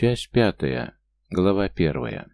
Часть пятая. Глава первая.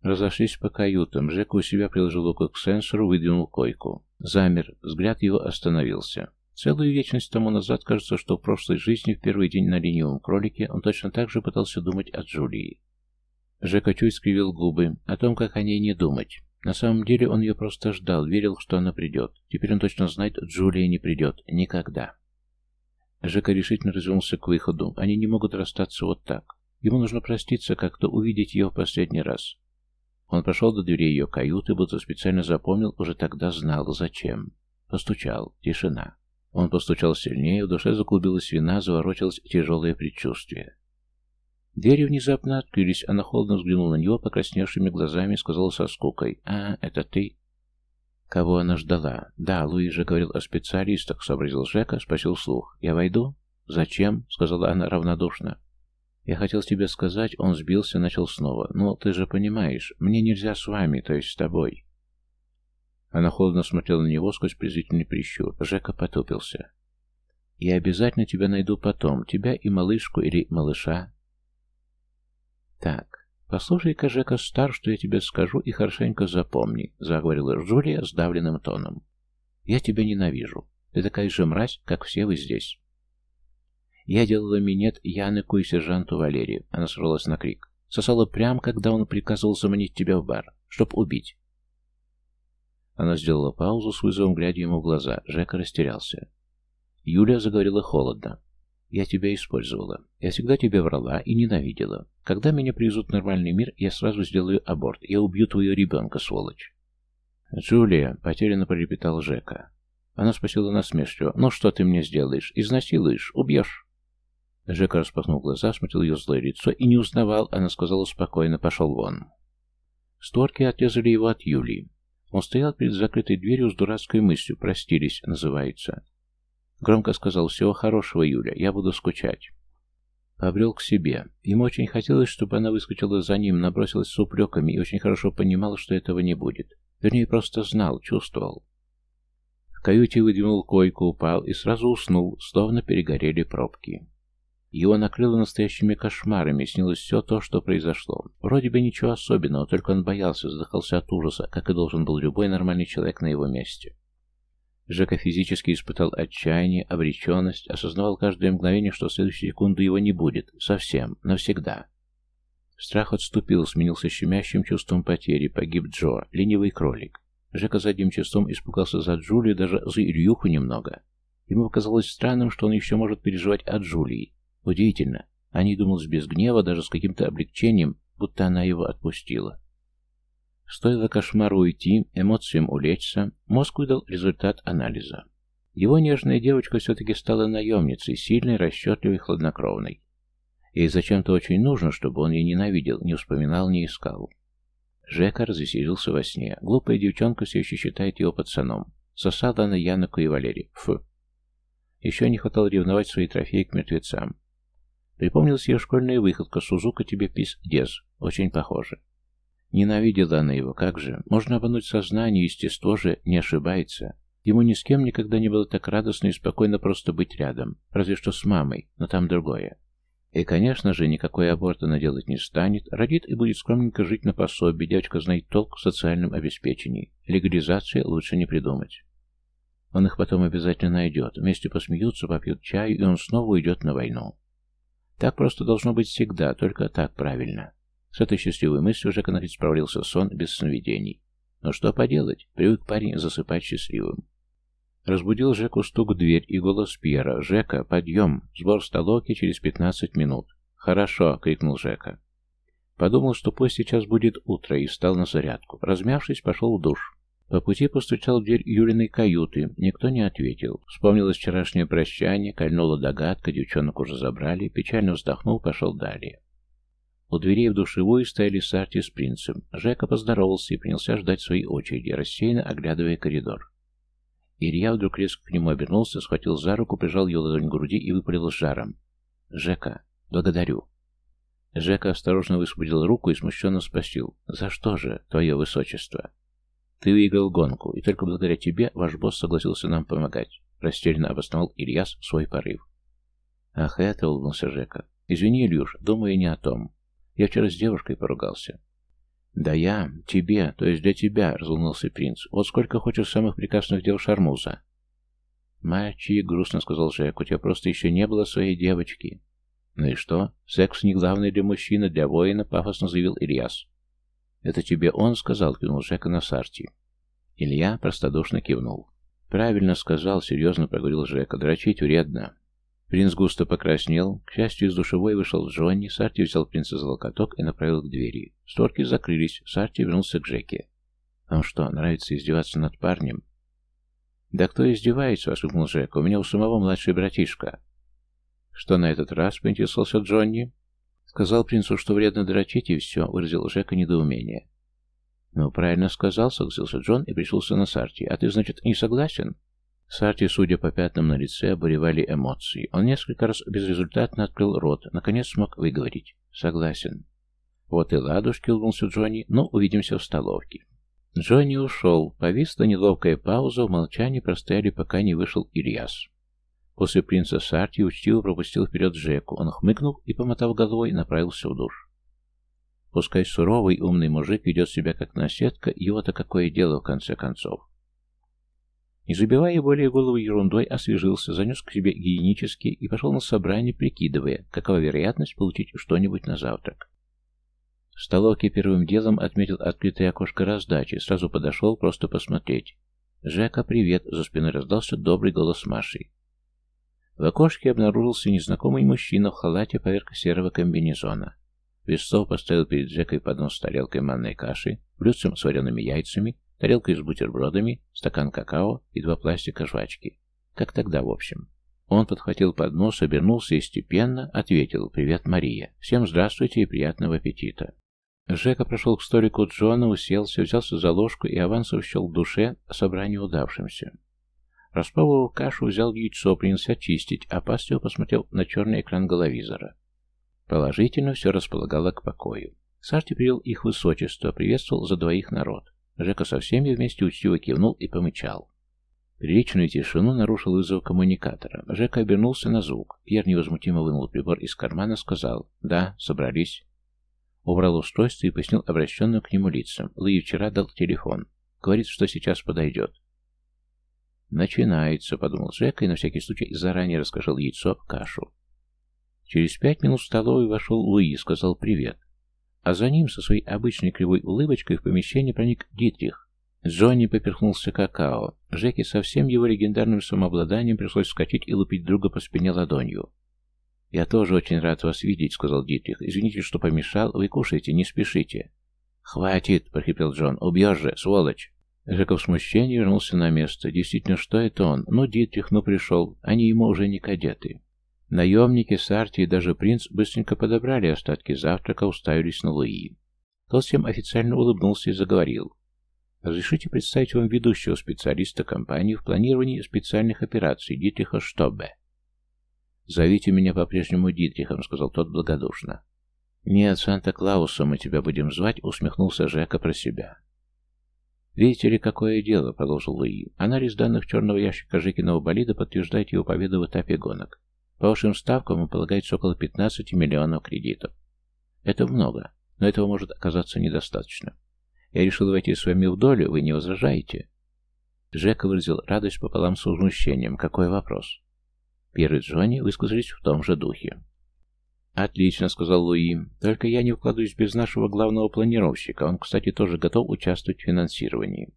Разошлись по каютам. Жека у себя приложил руку к сенсору, выдвинул койку. Замер. Взгляд его остановился. Целую вечность тому назад кажется, что в прошлой жизни, в первый день на ленивом кролике, он точно так же пытался думать о Джулии. Жека чуть скривил губы, о том, как о ней не думать. На самом деле он ее просто ждал, верил, что она придет. Теперь он точно знает, Джулия не придет. Никогда. Жека решительно развернулся к выходу. Они не могут расстаться вот так. Ему нужно проститься, как-то увидеть ее в последний раз. Он прошел до дверей ее каюты, будто специально запомнил, уже тогда знал, зачем. Постучал. Тишина. Он постучал сильнее, в душе заклубилась вина, заворочилось тяжелое предчувствие. Двери внезапно открылись, она холодно взглянула на него покрасневшими глазами и сказала со скукой. «А, это ты?» Кого она ждала? «Да, Луи же говорил о специалистах», — сообразил Жека, спросил слух. «Я войду?» «Зачем?» — сказала она равнодушно. «Я хотел тебе сказать...» Он сбился, начал снова. «Ну, ты же понимаешь, мне нельзя с вами, то есть с тобой». Она холодно смотрела на него сквозь презрительный прищур. Жека потупился. «Я обязательно тебя найду потом, тебя и малышку или малыша». «Так, послушай-ка, Жека Стар, что я тебе скажу, и хорошенько запомни», — заговорила Джулия сдавленным тоном. «Я тебя ненавижу. Ты такая же мразь, как все вы здесь». Я делала минет Яныку и сержанту Валерию. Она сорвалась на крик. Сосала прям, когда он приказывал заманить тебя в бар, чтоб убить. Она сделала паузу с вызовом, глядя ему в глаза. Жека растерялся. Юля заговорила холодно. «Я тебя использовала. Я всегда тебе врала и ненавидела. Когда меня привезут в нормальный мир, я сразу сделаю аборт. Я убью твоего ребенка, сволочь». «Джулия», — потерянно пролепетал Жека. Она спросила насмешливо. «Ну что ты мне сделаешь? Изнасилуешь? Убьешь?» Жека распахнул глаза, смотрел ее злое лицо и не узнавал, она сказала спокойно, пошел вон. Створки отрезали его от Юлии. Он стоял перед закрытой дверью с дурацкой мыслью, простились, называется. Громко сказал, всего хорошего, Юля, я буду скучать. Побрел к себе. Ему очень хотелось, чтобы она выскочила за ним, набросилась с упреками и очень хорошо понимал, что этого не будет. Вернее, просто знал, чувствовал. В каюте выдвинул койку, упал и сразу уснул, словно перегорели пробки. Его накрыло настоящими кошмарами, снилось все то, что произошло. Вроде бы ничего особенного, только он боялся, задыхался от ужаса, как и должен был любой нормальный человек на его месте. Жека физически испытал отчаяние, обреченность, осознавал каждое мгновение, что в следующую секунду его не будет. Совсем. Навсегда. Страх отступил, сменился щемящим чувством потери. Погиб Джо, ленивый кролик. Жека задним числом испугался за Джулию, даже за Ильюху немного. Ему показалось странным, что он еще может переживать о Джулии, Удивительно. Они думал без гнева, даже с каким-то облегчением, будто она его отпустила. Стоило кошмару уйти, эмоциям улечься, мозг выдал результат анализа. Его нежная девочка все-таки стала наемницей, сильной, расчетливой, хладнокровной. Ей зачем-то очень нужно, чтобы он ее ненавидел, не вспоминал, не искал. Жека развеселился во сне. Глупая девчонка все еще считает его пацаном. Сосала она Яноку и Валерий. Фу. Еще не хватало ревновать свои трофеи к мертвецам. Припомнилась ее школьная выходка «Сузука тебе пис дез». Очень похоже. Ненавидела она его, как же. Можно обмануть сознание, естество же не ошибается. Ему ни с кем никогда не было так радостно и спокойно просто быть рядом. Разве что с мамой, но там другое. И, конечно же, никакой аборт она делать не станет. Родит и будет скромненько жить на пособии. Девочка знает толк в социальном обеспечении. Легализации лучше не придумать. Он их потом обязательно найдет. Вместе посмеются, попьют чаю, и он снова уйдет на войну. Так просто должно быть всегда, только так правильно. С этой счастливой мыслью Жека наконец справился сон без сновидений. Но что поделать, привык парень засыпать счастливым. Разбудил Жеку стук в дверь и голос Пьера. «Жека, подъем! Сбор столовки через пятнадцать минут!» «Хорошо!» — крикнул Жека. Подумал, что пусть сейчас будет утро, и встал на зарядку. Размявшись, пошел в душ. По пути постучал в дверь Юлиной каюты. Никто не ответил. Вспомнилось вчерашнее прощание, кольнула догадка, девчонок уже забрали, печально вздохнул, пошел далее. У дверей в душевую стояли Сарти с принцем. Жека поздоровался и принялся ждать своей очереди, рассеянно оглядывая коридор. Илья вдруг резко к нему обернулся, схватил за руку, прижал ее ладонь к груди и выпалил с жаром. «Жека, благодарю». Жека осторожно высвободил руку и смущенно спросил. «За что же, твое высочество?» Ты выиграл гонку, и только благодаря тебе ваш босс согласился нам помогать. Растерянно обосновал Ильяс свой порыв. Ах, это, улыбнулся Жека. Извини, Илюш, думаю не о том. Я вчера с девушкой поругался. Да я, тебе, то есть для тебя, разлунался принц. Вот сколько хочешь самых прекрасных дел Шармуза. Мальчик, грустно сказал Жек, у тебя просто еще не было своей девочки. Ну и что? Секс не главный для мужчины, для воина, пафосно заявил Ильяс. Это тебе он сказал, кивнул Жека на Сарти. Илья простодушно кивнул. «Правильно сказал», — серьезно проговорил Жека. «Дрочить вредно». Принц густо покраснел. К счастью, из душевой вышел Джонни. Сарти взял принца за локоток и направил к двери. Створки закрылись. Сарти вернулся к Джеке. «Вам что, нравится издеваться над парнем?» «Да кто издевается?» — воскликнул Джек. «У меня у самого младший братишка». «Что на этот раз?» — поинтересовался Джонни. Сказал принцу, что вредно дрочить, и все, выразил Жека недоумение. «Ну, правильно сказал», — согласился Джон и пришелся на Сарти. «А ты, значит, не согласен?» Сарти, судя по пятнам на лице, обуревали эмоции. Он несколько раз безрезультатно открыл рот, наконец смог выговорить. «Согласен». «Вот и ладушки», — улыбнулся Джонни. «Ну, увидимся в столовке». Джонни ушел. Повисла неловкая пауза, в молчании простояли, пока не вышел Ильяс. После принца Сарти учтиво пропустил вперед Джеку. Он хмыкнул и, помотав головой, направился в душ. Пускай суровый, умный мужик ведет себя как наседка, его-то какое дело в конце концов. Не забивая более голову ерундой, освежился, занес к себе гигиенически и пошел на собрание, прикидывая, какова вероятность получить что-нибудь на завтрак. В столовке первым делом отметил открытое окошко раздачи, сразу подошел просто посмотреть. «Жека, привет!» — за спиной раздался добрый голос Маши. В окошке обнаружился незнакомый мужчина в халате поверх серого комбинезона. Вестов поставил перед Джекой поднос с тарелкой манной каши, блюдцем с вареными яйцами, тарелкой с бутербродами, стакан какао и два пластика жвачки. Как тогда, в общем. Он подхватил поднос, обернулся и степенно ответил «Привет, Мария! Всем здравствуйте и приятного аппетита!» Жека прошел к столику Джона, уселся, взялся за ложку и авансов счел в душе собрание удавшимся. Распробовав кашу, взял яйцо, принялся чистить, опасливо посмотрел на черный экран головизора. Положительно все располагало к покою. Сарти привел их высочество, приветствовал за двоих народ. Жека со всеми вместе учтиво кивнул и помычал. Приличную тишину нарушил вызов коммуникатора. Жека обернулся на звук. Пьер невозмутимо вынул прибор из кармана, сказал «Да, собрались». Убрал устройство и пояснил обращенную к нему лицам. Луи вчера дал телефон. Говорит, что сейчас подойдет. «Начинается», — подумал Жека и на всякий случай заранее раскошел яйцо в кашу. Через пять минут в столовую вошел Луи и сказал «привет». А за ним со своей обычной кривой улыбочкой в помещение проник Дитрих. Джонни поперхнулся какао. Жеке со всем его легендарным самообладанием пришлось вскочить и лупить друга по спине ладонью. «Я тоже очень рад вас видеть», — сказал Дитрих. «Извините, что помешал. Вы кушайте, не спешите». «Хватит!» — прохрипел Джон. «Убьешь же, сволочь!» Жека в смущении вернулся на место. Действительно, что это он? Ну, Дитрих, ну пришел. Они ему уже не кадеты. Наемники, Сарти и даже принц быстренько подобрали остатки завтрака, уставились на Луи. Тот всем официально улыбнулся и заговорил. «Разрешите представить вам ведущего специалиста компании в планировании специальных операций Дитриха Штобе». «Зовите меня по-прежнему Дитрихом», — сказал тот благодушно. «Нет, Санта-Клауса мы тебя будем звать», — усмехнулся Жека про себя. «Видите ли, какое дело», — продолжил Луи. «Анализ данных черного ящика Жекиного болида подтверждает его победу в этапе гонок. По вашим ставкам полагается около 15 миллионов кредитов. Это много, но этого может оказаться недостаточно. Я решил войти с вами в долю, вы не возражаете?» Джек выразил радость пополам с возмущением. «Какой вопрос?» Пьер и Джонни высказались в том же духе. «Отлично», — сказал Луи. «Только я не вкладываюсь без нашего главного планировщика. Он, кстати, тоже готов участвовать в финансировании».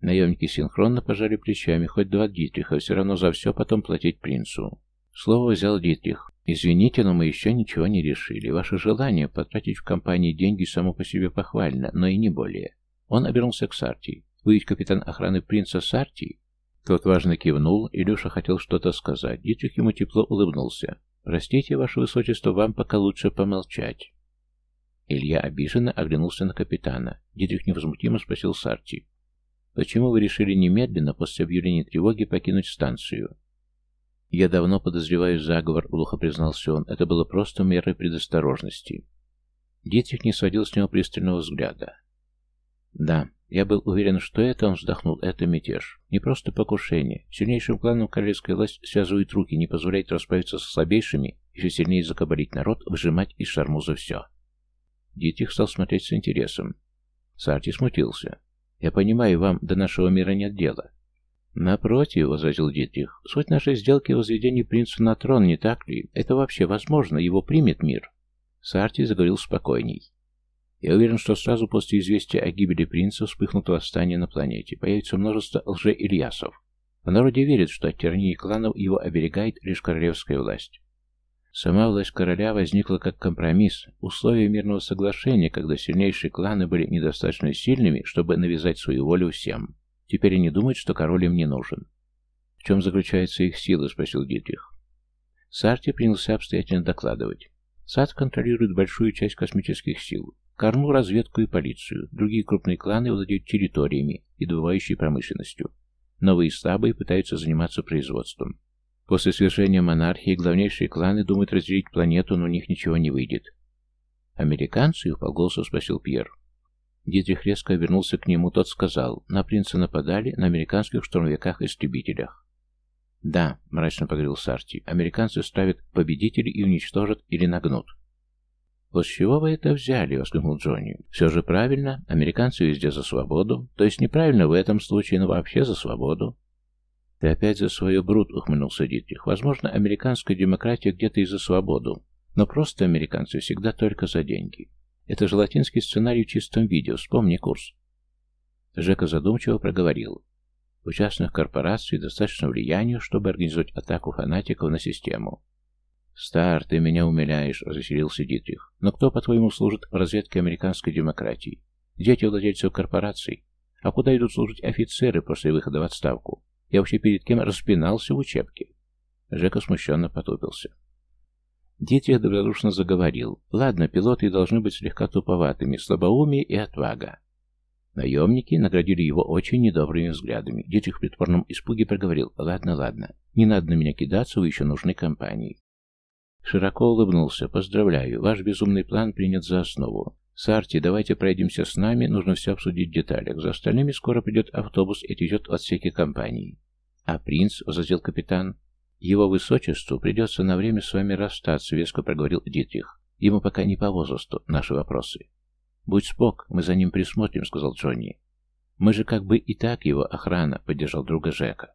Наемники синхронно пожали плечами, хоть два Дитриха, все равно за все потом платить принцу. Слово взял Дитрих. «Извините, но мы еще ничего не решили. Ваше желание потратить в компании деньги само по себе похвально, но и не более». Он обернулся к Сарти. «Вы ведь капитан охраны принца Сарти?» Тот важно кивнул, и Люша хотел что-то сказать. Дитрих ему тепло улыбнулся. «Простите, ваше высочество, вам пока лучше помолчать». Илья обиженно оглянулся на капитана. Дитрих невозмутимо спросил Сарти. «Почему вы решили немедленно, после объявления тревоги, покинуть станцию?» «Я давно подозреваю заговор», — глухо признался он. «Это было просто мерой предосторожности». Дитрих не сводил с него пристального взгляда. «Да, я был уверен, что это, он вздохнул, это мятеж. Не просто покушение. Сильнейшим кланом королевская власть связывает руки, не позволяет расправиться со слабейшими еще сильнее закабалить народ, выжимать из шармуза все. Дитрих стал смотреть с интересом. Сарти смутился. «Я понимаю, вам до нашего мира нет дела». «Напротив», — возразил Дитрих, — «суть нашей сделки — возведение принца на трон, не так ли? Это вообще возможно, его примет мир». Сарти заговорил спокойней. «Я уверен, что сразу после известия о гибели принца вспыхнут восстание на планете. Появится множество лже-Ильясов. В народе верят, что от тирании кланов его оберегает лишь королевская власть. Сама власть короля возникла как компромисс, условие мирного соглашения, когда сильнейшие кланы были недостаточно сильными, чтобы навязать свою волю всем. Теперь они думают, что король им не нужен. «В чем заключается их сила?» — спросил Дитрих. Сарти принялся обстоятельно докладывать. САД контролирует большую часть космических сил, Корну, разведку и полицию. Другие крупные кланы владеют территориями и добывающей промышленностью. Новые слабые пытаются заниматься производством. После свержения монархии главнейшие кланы думают разделить планету, но у них ничего не выйдет. «Американцы?» — вполголоса спросил Пьер. Дитрих резко обернулся к нему, тот сказал, на принца нападали на американских штурмовиках-истребителях. «Да», — мрачно поговорил Сарти, — «американцы ставят победителей и уничтожат или нагнут». «Вот с чего вы это взяли?» — воскликнул Джонни. «Все же правильно. Американцы везде за свободу. То есть неправильно в этом случае, но вообще за свободу. «Ты опять за свое, Брут», — ухмыльнулся Дитрих. «Возможно, американская демократия где-то и за свободу, но просто американцы всегда только за деньги. Это же латинский сценарий в чистом виде, вспомни курс». Жека задумчиво проговорил. У частных корпораций достаточно влияния, чтобы организовать атаку фанатиков на систему. «Стар, ты меня умиляешь», — разъяснился Дитрих. «Но кто, по-твоему, служит в разведке американской демократии? Дети владельцев корпораций? А куда идут служить офицеры после выхода в отставку? Я вообще перед кем распинался в учебке?» Жека смущенно потупился. Дитрих добродушно заговорил. «Ладно, пилоты должны быть слегка туповатыми, слабоумие и отвага». Наемники наградили его очень недобрыми взглядами. Дитрих в притворном испуге проговорил. «Ладно, ладно, не надо на меня кидаться, вы еще нужны компании». Широко улыбнулся. «Поздравляю, ваш безумный план принят за основу. «Сарти, давайте пройдемся с нами, нужно все обсудить в деталях. За остальными скоро придет автобус и отвезет в отсеки компании». «А принц?» — возразил капитан. «Его высочеству придется на время с вами расстаться», — веско проговорил Дитрих. «Ему пока не по возрасту наши вопросы». «Будь спок, мы за ним присмотрим», — сказал Джонни. «Мы же как бы и так его охрана», — поддержал друга Жека.